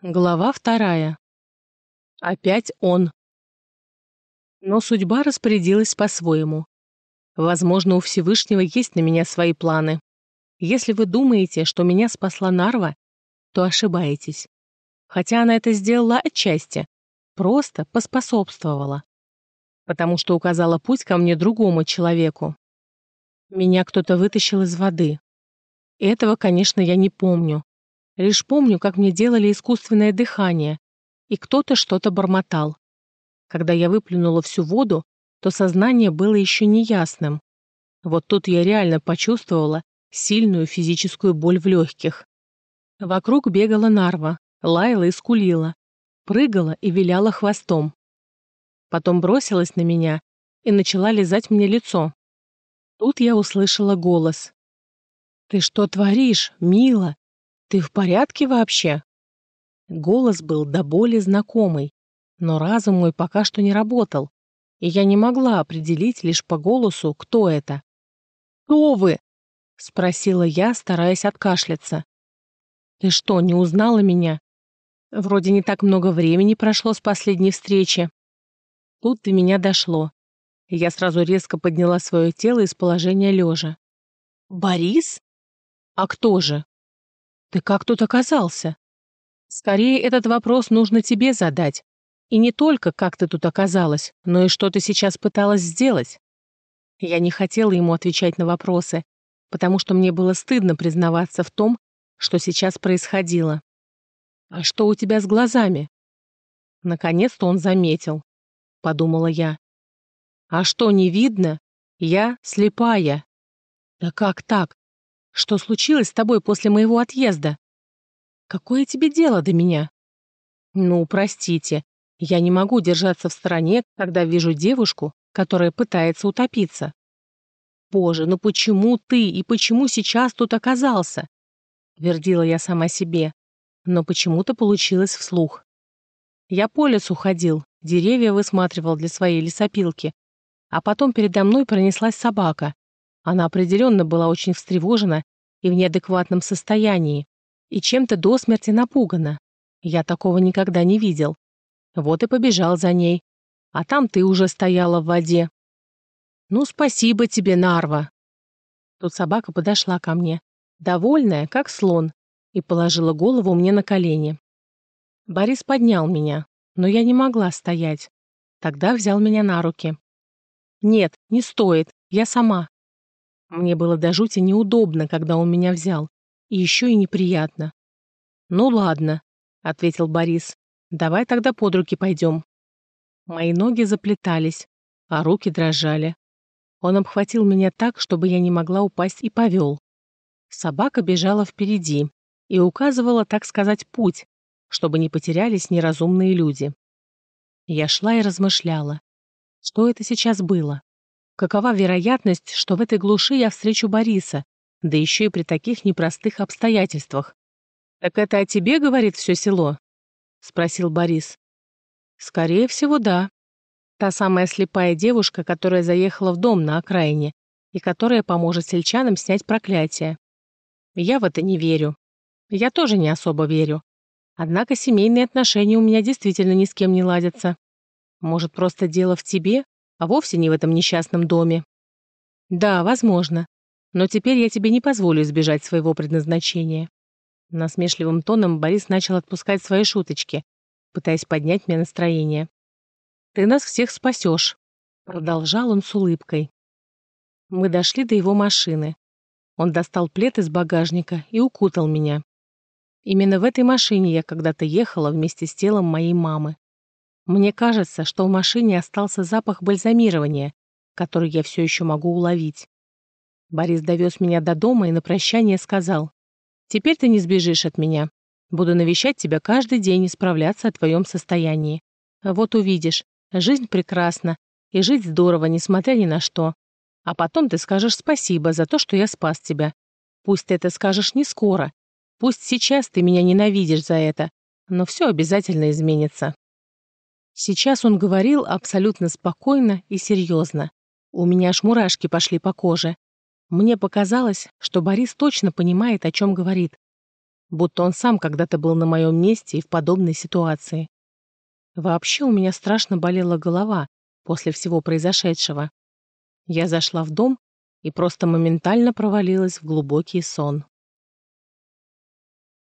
Глава вторая. Опять он. Но судьба распорядилась по-своему. Возможно, у Всевышнего есть на меня свои планы. Если вы думаете, что меня спасла Нарва, то ошибаетесь. Хотя она это сделала отчасти, просто поспособствовала. Потому что указала путь ко мне другому человеку. Меня кто-то вытащил из воды. Этого, конечно, я не помню. Лишь помню, как мне делали искусственное дыхание, и кто-то что-то бормотал. Когда я выплюнула всю воду, то сознание было еще неясным. Вот тут я реально почувствовала сильную физическую боль в легких. Вокруг бегала нарва, лаяла и скулила, прыгала и виляла хвостом. Потом бросилась на меня и начала лизать мне лицо. Тут я услышала голос. «Ты что творишь, мила? «Ты в порядке вообще?» Голос был до боли знакомый, но разум мой пока что не работал, и я не могла определить лишь по голосу, кто это. «Кто вы?» — спросила я, стараясь откашляться. «Ты что, не узнала меня? Вроде не так много времени прошло с последней встречи». Тут до меня дошло. Я сразу резко подняла свое тело из положения лежа. «Борис? А кто же?» Ты как тут оказался? Скорее, этот вопрос нужно тебе задать. И не только, как ты тут оказалась, но и что ты сейчас пыталась сделать. Я не хотела ему отвечать на вопросы, потому что мне было стыдно признаваться в том, что сейчас происходило. «А что у тебя с глазами?» Наконец-то он заметил, — подумала я. «А что, не видно? Я слепая». «Да как так? Что случилось с тобой после моего отъезда? Какое тебе дело до меня? Ну, простите, я не могу держаться в стороне, когда вижу девушку, которая пытается утопиться. Боже, ну почему ты и почему сейчас тут оказался? Вердила я сама себе, но почему-то получилось вслух. Я по лесу ходил, деревья высматривал для своей лесопилки, а потом передо мной пронеслась собака, она определенно была очень встревожена и в неадекватном состоянии, и чем-то до смерти напугана. Я такого никогда не видел. Вот и побежал за ней. А там ты уже стояла в воде. Ну, спасибо тебе, Нарва. Тут собака подошла ко мне, довольная, как слон, и положила голову мне на колени. Борис поднял меня, но я не могла стоять. Тогда взял меня на руки. «Нет, не стоит, я сама», мне было до жути неудобно, когда он меня взял, и еще и неприятно. «Ну ладно», — ответил Борис, — «давай тогда под руки пойдем». Мои ноги заплетались, а руки дрожали. Он обхватил меня так, чтобы я не могла упасть, и повел. Собака бежала впереди и указывала, так сказать, путь, чтобы не потерялись неразумные люди. Я шла и размышляла. Что это сейчас было? Какова вероятность, что в этой глуши я встречу Бориса, да еще и при таких непростых обстоятельствах? «Так это о тебе говорит все село?» — спросил Борис. «Скорее всего, да. Та самая слепая девушка, которая заехала в дом на окраине и которая поможет сельчанам снять проклятие. Я в это не верю. Я тоже не особо верю. Однако семейные отношения у меня действительно ни с кем не ладятся. Может, просто дело в тебе, а вовсе не в этом несчастном доме. Да, возможно. Но теперь я тебе не позволю избежать своего предназначения. Насмешливым тоном Борис начал отпускать свои шуточки, пытаясь поднять мне настроение. «Ты нас всех спасешь», — продолжал он с улыбкой. Мы дошли до его машины. Он достал плед из багажника и укутал меня. Именно в этой машине я когда-то ехала вместе с телом моей мамы. Мне кажется, что в машине остался запах бальзамирования, который я все еще могу уловить. Борис довез меня до дома и на прощание сказал, «Теперь ты не сбежишь от меня. Буду навещать тебя каждый день и справляться о твоем состоянии. Вот увидишь, жизнь прекрасна, и жить здорово, несмотря ни на что. А потом ты скажешь спасибо за то, что я спас тебя. Пусть ты это скажешь не скоро, пусть сейчас ты меня ненавидишь за это, но все обязательно изменится». Сейчас он говорил абсолютно спокойно и серьезно. У меня аж мурашки пошли по коже. Мне показалось, что Борис точно понимает, о чем говорит. будто он сам когда-то был на моем месте и в подобной ситуации. Вообще у меня страшно болела голова после всего произошедшего. Я зашла в дом и просто моментально провалилась в глубокий сон.